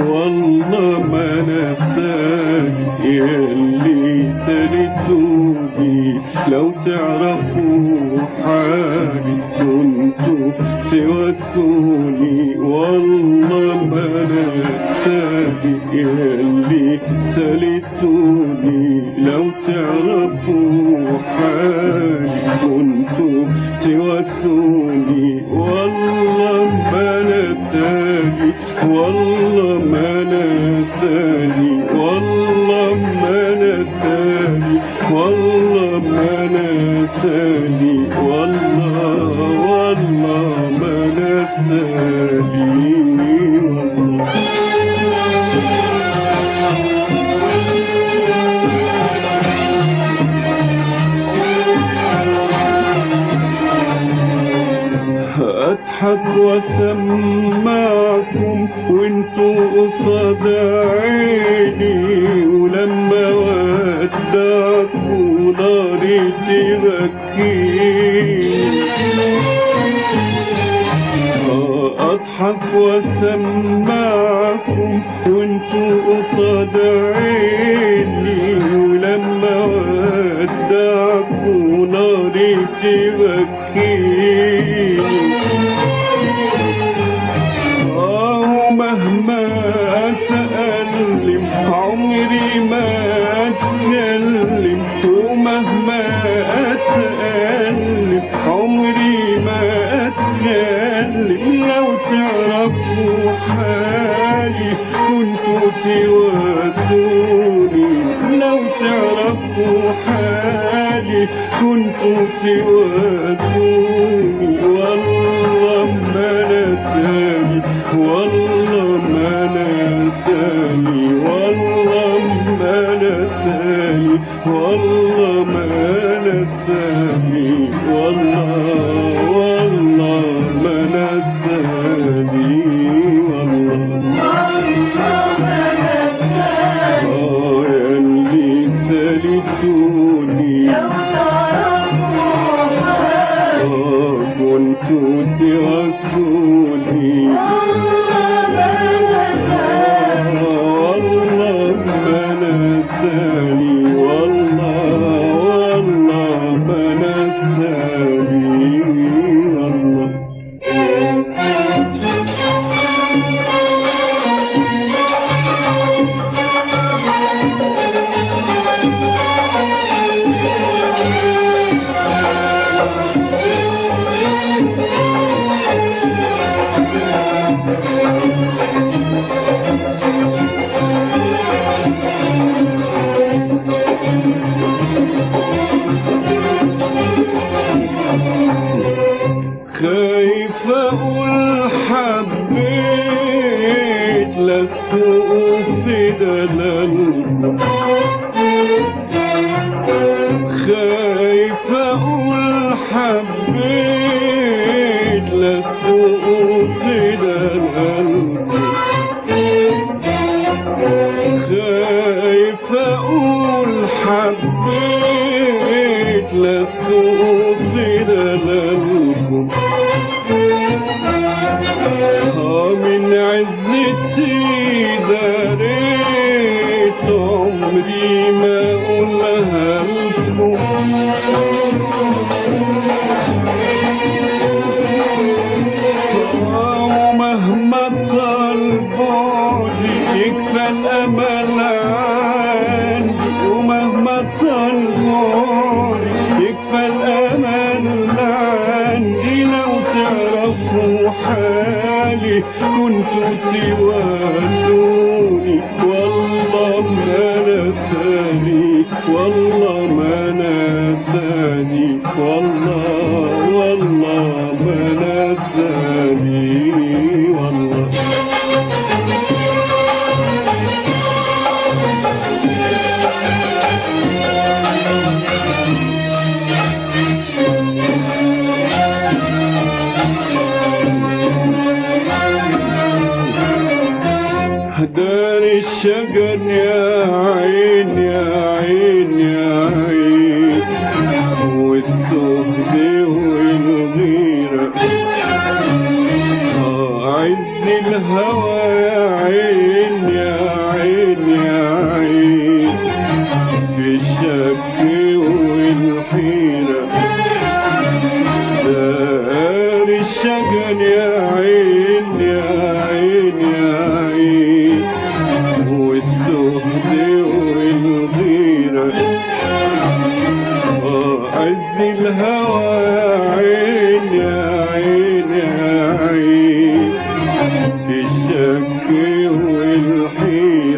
والله ما نساني لو تعرفوا كنتوا تواسوني والله ما نساني لو تعرفوا كنتوا تواسوني والله ما نساني والله ما نساني والله ما نساني والله ما نساني والله والله ما نساني والله اضحك واسمعكم وانتوا قصاد عيني ولما ودعكوا ناري تبكيني أضحك وأسمعكم وانتوا قصاد عيني ولما ودعكوا ناري تبكيني تعرفوا حالي كنتوا تواسوني لو تعرفوا حالي كنتوا تواسوني والله ما نساني والله ما نساني والله ما نساني والله ما نساني والله سالتوني آه كنتوا تواسوني والله خايف أقول حبيت للسوق في دلالكم خايف أقول حبيت للسوق في خايف أقول حبيت للسوق في دلالكم عزتي داريت عمري ما اقولها لكم آه ومهما بعدي يكفى الامل والله ما نساني. والله والله ما نساني. والله. دار الشجر يا عين يا عين.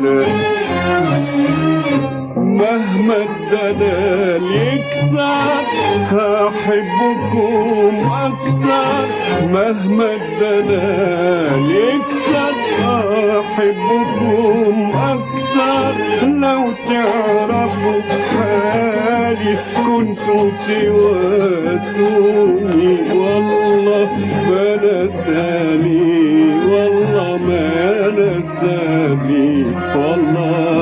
والحيرة مهما الدلال يكتر هحبكم أكتر. مهما الدلال يكتر أحبكم أكتر. لو تعرفوا حالي كنتوا تواسوني والله ما نساني والله ما نساني. والله